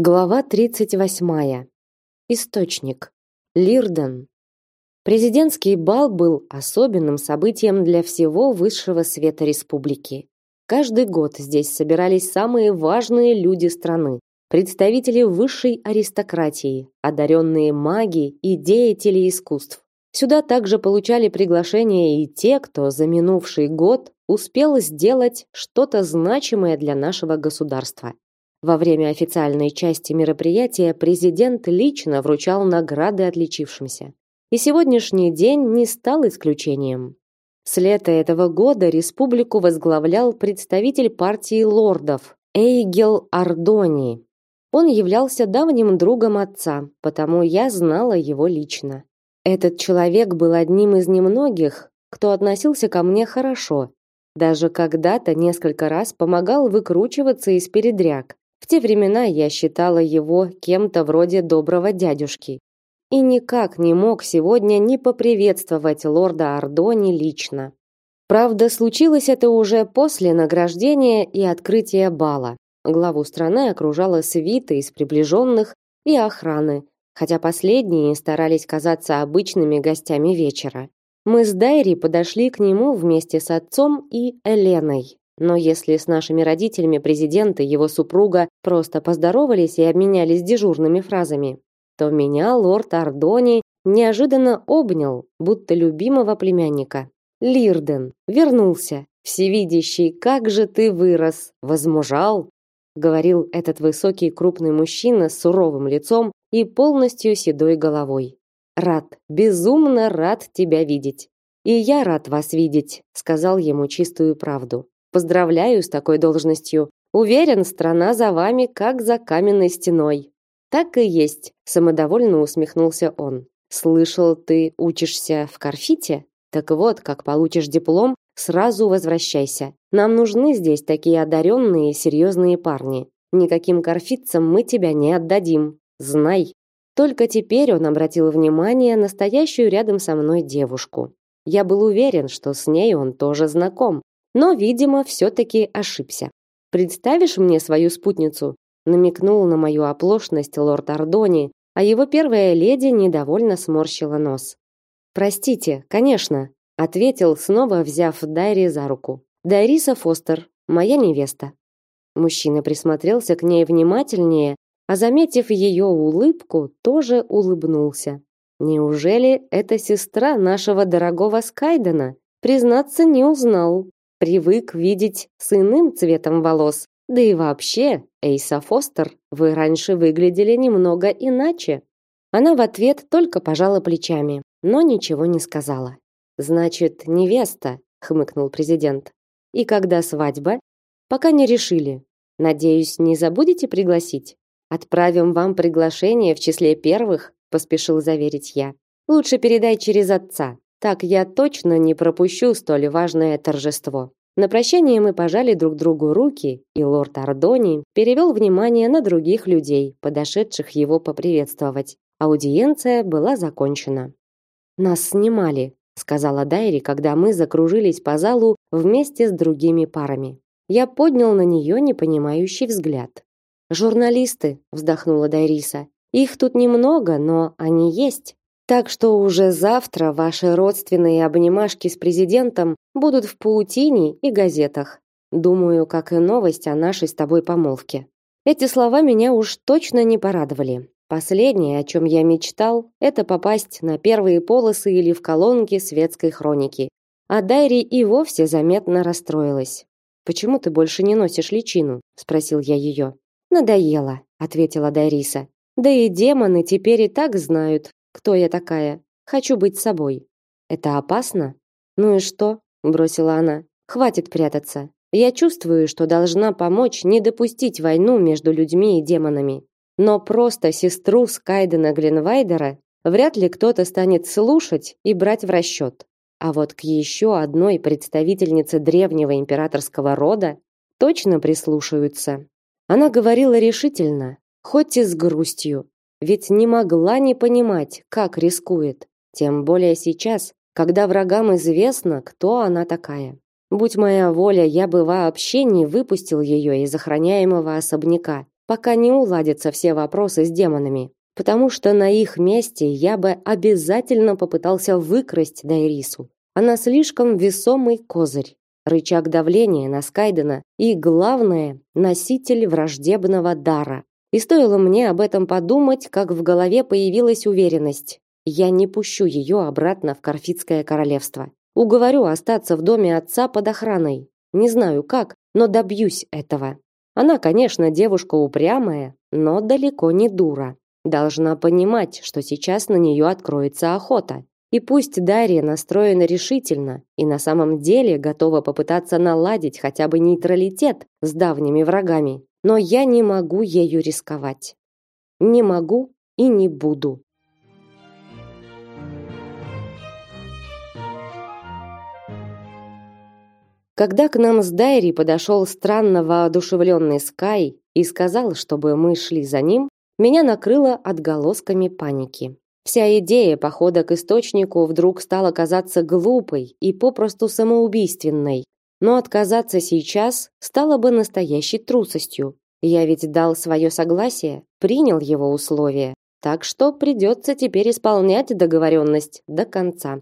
Глава 38. Источник. Лирден. Президентский бал был особенным событием для всего высшего света республики. Каждый год здесь собирались самые важные люди страны, представители высшей аристократии, одаренные маги и деятели искусств. Сюда также получали приглашения и те, кто за минувший год успел сделать что-то значимое для нашего государства. Во время официальной части мероприятия президент лично вручал награды отличившимся. И сегодняшний день не стал исключением. С лета этого года республику возглавлял представитель партии лордов Эйгел Ардони. Он являлся давним другом отца, потому я знала его лично. Этот человек был одним из немногих, кто относился ко мне хорошо. Даже когда-то несколько раз помогал выкручиваться из передряг, те времена я считала его кем-то вроде доброго дядюшки и никак не мог сегодня не поприветствовать лорда Ардони лично. Правда, случилось это уже после награждения и открытия бала. Главу страны окружала свита из приближенных и охраны, хотя последние старались казаться обычными гостями вечера. Мы с Дайри подошли к нему вместе с отцом и Эленой. Но если с нашими родителями президент и его супруга просто поздоровались и обменялись дежурными фразами, то меня лорд Ардони неожиданно обнял, будто любимого племянника. Лирден вернулся, всевидящий, как же ты вырос, возмужал, говорил этот высокий крупный мужчина с суровым лицом и полностью седой головой. Рад, безумно рад тебя видеть. И я рад вас видеть, сказал ему чистую правду. Поздравляю с такой должностью. Уверен, страна за вами как за каменной стеной. Так и есть, самодовольно усмехнулся он. Слышал, ты учишься в Карфите? Так вот, как получишь диплом, сразу возвращайся. Нам нужны здесь такие одаренные и серьезные парни. Никаким карфитцам мы тебя не отдадим. Знай. Только теперь он обратил внимание на стоящую рядом со мной девушку. Я был уверен, что с ней он тоже знаком, но, видимо, все-таки ошибся. «Представишь мне свою спутницу?» намекнул на мою оплошность лорд Ардони, а его первая леди недовольно сморщила нос. «Простите, конечно», ответил, снова взяв Дайри за руку. «Дайриса Фостер, моя невеста». Мужчина присмотрелся к ней внимательнее, а заметив ее улыбку, тоже улыбнулся. Неужели это сестра нашего дорогого Скайдена? Признаться, не узнал привык видеть с иным цветом волос. Да и вообще, Эйса Фостер, вы раньше выглядели немного иначе. Она в ответ только пожала плечами, но ничего не сказала. Значит, невеста, хмыкнул президент. И когда свадьба? Пока не решили. Надеюсь, не забудете пригласить. Отправим вам приглашение в числе первых, поспешил заверить я. Лучше передай через отца. Так я точно не пропущу столь важное торжество. На прощание мы пожали друг другу руки, и лорд Ардони перевел внимание на других людей, подошедших его поприветствовать. Аудиенция была закончена. Нас снимали, сказала Дайри, когда мы закружились по залу вместе с другими парами. Я поднял на нее непонимающий взгляд. Журналисты, вздохнула Дайриса. Их тут немного, но они есть. Так что уже завтра ваши родственные обнимашки с президентом будут в паутине и газетах. Думаю, как и новость о нашей с тобой помолвке. Эти слова меня уж точно не порадовали. Последнее, о чем я мечтал, это попасть на первые полосы или в колонки светской хроники. А Дайри и вовсе заметно расстроилась. Почему ты больше не носишь личину? спросил я ее. Надоело, ответила Дайриса. Да и демоны теперь и так знают, кто я такая. Хочу быть собой. Это опасно? Ну и что? бросила она. Хватит прятаться. Я чувствую, что должна помочь не допустить войну между людьми и демонами. Но просто сестру Скайдена Гленвайдера вряд ли кто-то станет слушать и брать в расчет. А вот к еще одной представительнице древнего императорского рода точно прислушаются. Она говорила решительно, хоть и с грустью, ведь не могла не понимать, как рискует, тем более сейчас, когда врагам известно, кто она такая. Будь моя воля, я бы вообще не выпустил ее из охраняемого особняка, пока не уладятся все вопросы с демонами, потому что на их месте я бы обязательно попытался выкрасть Дайрису. Она слишком весомый козырь, рычаг давления на Скайдена и, главное, носитель враждебного дара. И стоило мне об этом подумать, как в голове появилась уверенность. Я не пущу ее обратно в Карфитское королевство. Уговорю остаться в доме отца под охраной. Не знаю как, но добьюсь этого. Она, конечно, девушка упрямая, но далеко не дура. Должна понимать, что сейчас на нее откроется охота. И пусть Дарья настроена решительно и на самом деле готова попытаться наладить хотя бы нейтралитет с давними врагами, но я не могу ею рисковать. Не могу и не буду. Когда к нам с Дайри подошел странно воодушевленный Скай и сказал, чтобы мы шли за ним, меня накрыло отголосками паники. Вся идея похода к источнику вдруг стала казаться глупой и попросту самоубийственной. Но отказаться сейчас стало бы настоящей трусостью. Я ведь дал свое согласие, принял его условия, так что придется теперь исполнять договоренность до конца.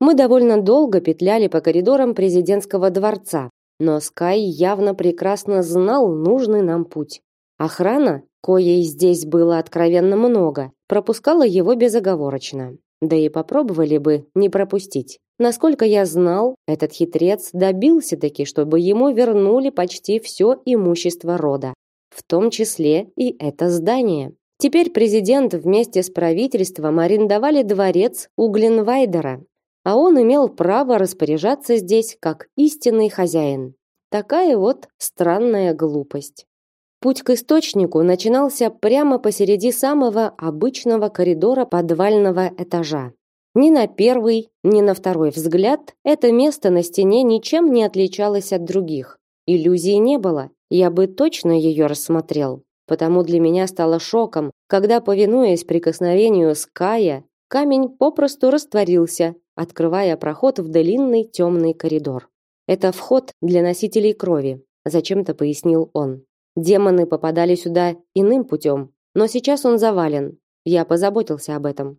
Мы довольно долго петляли по коридорам президентского дворца, но Скай явно прекрасно знал нужный нам путь. Охрана, коей здесь было откровенно много, пропускала его безоговорочно. Да и попробовали бы не пропустить. Насколько я знал, этот хитрец добился таки, чтобы ему вернули почти все имущество рода, в том числе и это здание. Теперь президент вместе с правительством арендовали дворец у Гленвайдера, а он имел право распоряжаться здесь как истинный хозяин. Такая вот странная глупость. Путь к источнику начинался прямо посреди самого обычного коридора подвального этажа. Ни на первый, ни на второй взгляд это место на стене ничем не отличалось от других. Иллюзии не было, я бы точно ее рассмотрел. Потому для меня стало шоком, когда, повинуясь прикосновению Ская, камень попросту растворился, открывая проход в длинный темный коридор. Это вход для носителей крови, зачем-то пояснил он. Демоны попадали сюда иным путем, но сейчас он завален. Я позаботился об этом.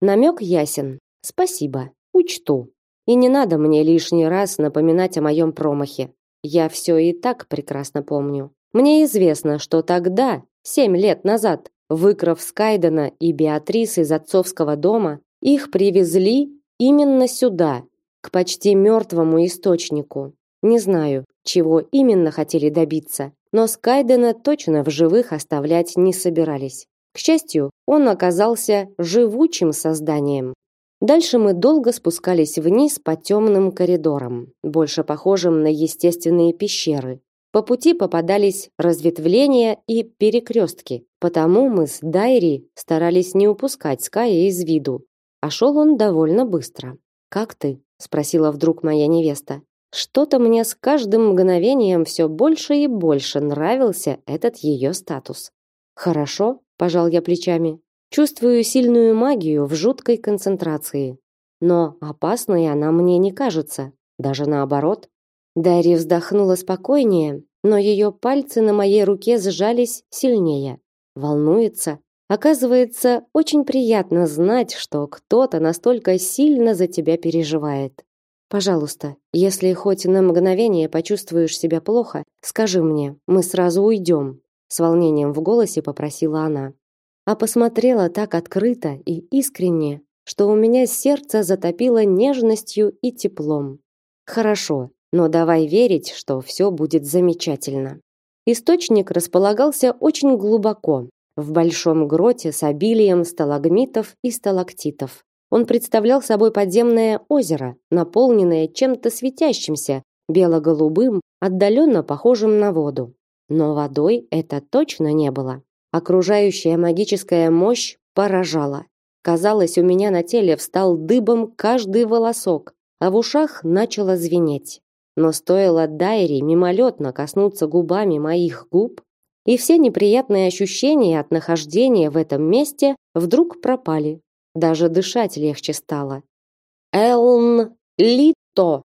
Намек ясен. Спасибо. Учту. И не надо мне лишний раз напоминать о моем промахе. Я все и так прекрасно помню. Мне известно, что тогда, семь лет назад, выкрав Скайдена и Беатрис из отцовского дома, их привезли именно сюда, к почти мертвому источнику. Не знаю, чего именно хотели добиться, но Скайдена точно в живых оставлять не собирались. К счастью, он оказался живучим созданием. Дальше мы долго спускались вниз по темным коридорам, больше похожим на естественные пещеры. По пути попадались разветвления и перекрестки, потому мы с Дайри старались не упускать Ская из виду. А шел он довольно быстро. «Как ты?» – спросила вдруг моя невеста. Что-то мне с каждым мгновением все больше и больше нравился этот ее статус. Хорошо, пожал я плечами. Чувствую сильную магию в жуткой концентрации. Но опасной она мне не кажется, даже наоборот. Дарья вздохнула спокойнее, но ее пальцы на моей руке сжались сильнее. Волнуется. Оказывается, очень приятно знать, что кто-то настолько сильно за тебя переживает. Пожалуйста, если хоть на мгновение почувствуешь себя плохо, скажи мне, мы сразу уйдем. С волнением в голосе попросила она. А посмотрела так открыто и искренне, что у меня сердце затопило нежностью и теплом. Хорошо, но давай верить, что все будет замечательно. Источник располагался очень глубоко, в большом гроте с обилием сталагмитов и сталактитов. Он представлял собой подземное озеро, наполненное чем-то светящимся, бело-голубым, отдаленно похожим на воду. Но водой это точно не было. Окружающая магическая мощь поражала. Казалось, у меня на теле встал дыбом каждый волосок, а в ушах начало звенеть. Но стоило Дайри мимолетно коснуться губами моих губ, и все неприятные ощущения от нахождения в этом месте вдруг пропали, даже дышать легче стало. Элн Лито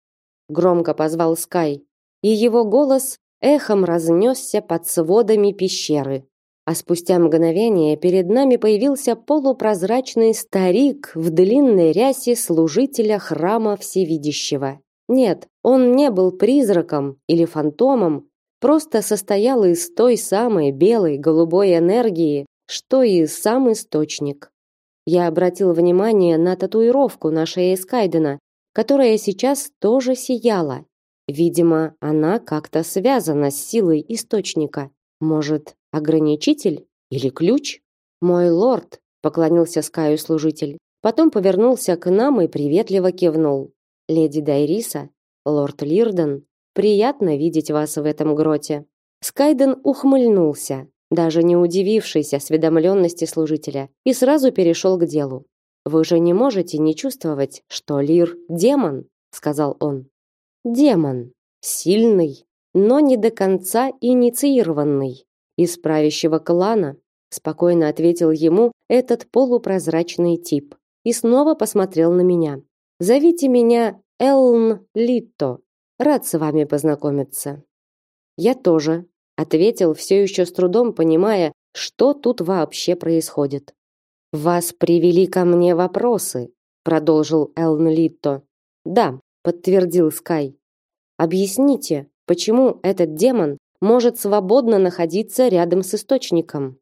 громко позвал Скай, и его голос эхом разнесся под сводами пещеры. а спустя мгновение перед нами появился полупрозрачный старик в длинной рясе служителя храма Всевидящего. Нет, он не был призраком или фантомом, просто состоял из той самой белой голубой энергии, что и сам источник. Я обратил внимание на татуировку на шее Скайдена, которая сейчас тоже сияла. Видимо, она как-то связана с силой источника. Может, ограничитель или ключ? Мой лорд, поклонился Скаю служитель. Потом повернулся к нам и приветливо кивнул. Леди Дайриса, лорд Лирден, приятно видеть вас в этом гроте. Скайден ухмыльнулся, даже не удивившись осведомленности служителя, и сразу перешел к делу. Вы же не можете не чувствовать, что Лир демон, сказал он. Демон, сильный, но не до конца инициированный, из правящего клана, спокойно ответил ему этот полупрозрачный тип и снова посмотрел на меня. Зовите меня Элн Литто. Рад с вами познакомиться. Я тоже, ответил все еще с трудом понимая, что тут вообще происходит. Вас привели ко мне вопросы, продолжил Элн Литто. Да, подтвердил Скай. Объясните, почему этот демон может свободно находиться рядом с источником?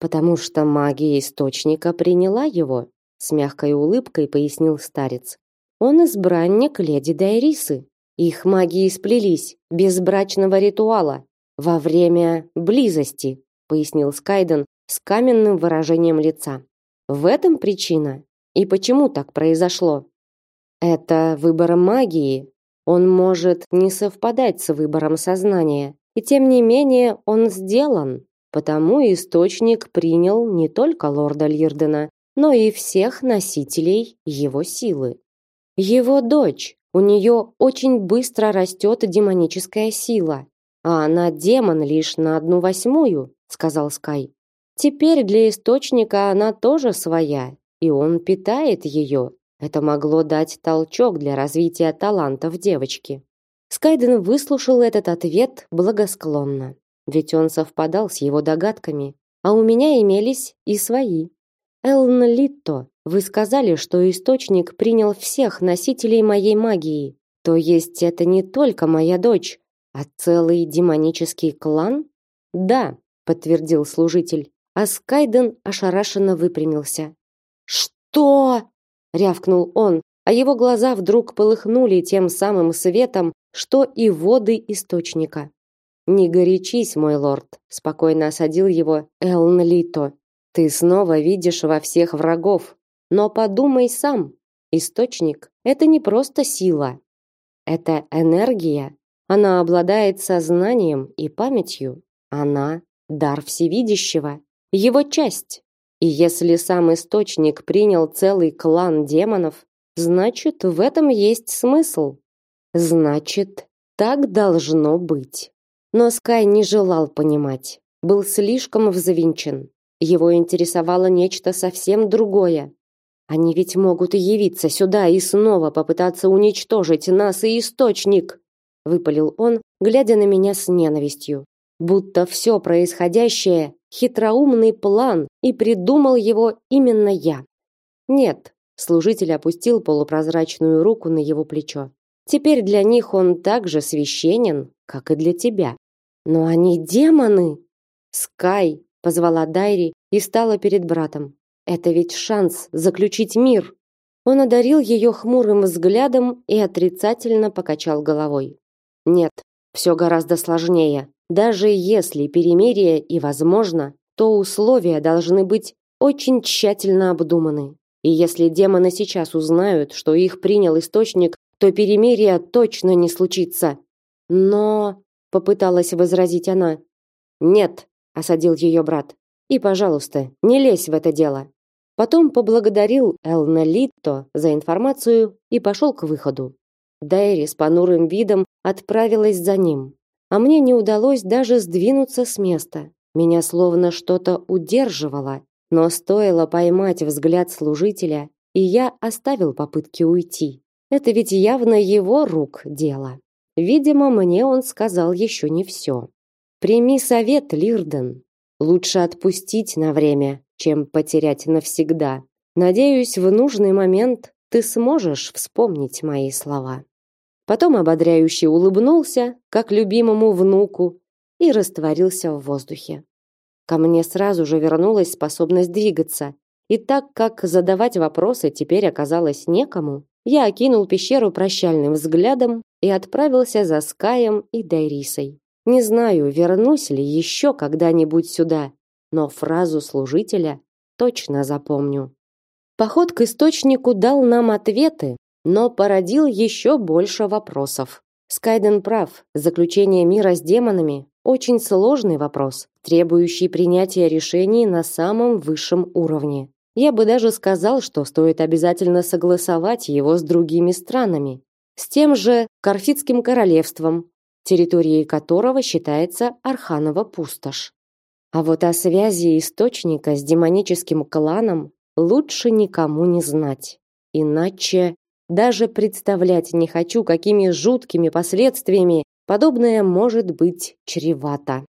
Потому что магия источника приняла его, с мягкой улыбкой пояснил старец. Он избранник леди Дайрисы. Их магии сплелись без брачного ритуала во время близости, пояснил Скайден с каменным выражением лица. В этом причина. И почему так произошло? Это выбор магии. Он может не совпадать с выбором сознания, и тем не менее он сделан. Потому источник принял не только лорда Лирдена, но и всех носителей его силы. Его дочь, у нее очень быстро растет демоническая сила, а она демон лишь на одну восьмую, сказал Скай. Теперь для источника она тоже своя, и он питает ее, это могло дать толчок для развития талантов девочки. Скайден выслушал этот ответ благосклонно, ведь он совпадал с его догадками, а у меня имелись и свои. Элн Литто, вы сказали, что источник принял всех носителей моей магии. То есть это не только моя дочь, а целый демонический клан? Да, подтвердил служитель. А Скайден ошарашенно выпрямился. Что? рявкнул он, а его глаза вдруг полыхнули тем самым светом, что и воды источника. Не горячись, мой лорд, спокойно осадил его Элн Лито. Ты снова видишь во всех врагов, но подумай сам. Источник это не просто сила. Это энергия. Она обладает сознанием и памятью. Она дар всевидящего, его часть. И если сам источник принял целый клан демонов, значит, в этом есть смысл. Значит, так должно быть. Но Скай не желал понимать, был слишком взвинчен. Его интересовало нечто совсем другое. Они ведь могут явиться сюда и снова попытаться уничтожить нас и источник, выпалил он, глядя на меня с ненавистью будто все происходящее хитроумный план, и придумал его именно я. Нет, служитель опустил полупрозрачную руку на его плечо. Теперь для них он так же священен, как и для тебя. Но они демоны. Скай позвала Дайри и стала перед братом. Это ведь шанс заключить мир. Он одарил ее хмурым взглядом и отрицательно покачал головой. Нет, все гораздо сложнее. Даже если перемирие и возможно, то условия должны быть очень тщательно обдуманы. И если демоны сейчас узнают, что их принял источник, то перемирие точно не случится. Но попыталась возразить она. Нет, осадил ее брат. И, пожалуйста, не лезь в это дело. Потом поблагодарил Элна Литто за информацию и пошел к выходу. Дайри с понурым видом отправилась за ним а мне не удалось даже сдвинуться с места. Меня словно что-то удерживало, но стоило поймать взгляд служителя, и я оставил попытки уйти. Это ведь явно его рук дело. Видимо, мне он сказал еще не все. Прими совет, Лирден. Лучше отпустить на время, чем потерять навсегда. Надеюсь, в нужный момент ты сможешь вспомнить мои слова. Потом ободряюще улыбнулся, как любимому внуку, и растворился в воздухе. Ко мне сразу же вернулась способность двигаться, и так как задавать вопросы теперь оказалось некому, я окинул пещеру прощальным взглядом и отправился за Скаем и Дайрисой. Не знаю, вернусь ли еще когда-нибудь сюда, но фразу служителя точно запомню. Поход к источнику дал нам ответы, но породил еще больше вопросов. Скайден прав, заключение мира с демонами очень сложный вопрос, требующий принятия решений на самом высшем уровне. Я бы даже сказал, что стоит обязательно согласовать его с другими странами, с тем же Карфитским королевством, территорией которого считается Арханова пустошь. А вот о связи источника с демоническим кланом лучше никому не знать. Иначе даже представлять не хочу, какими жуткими последствиями подобное может быть чревато.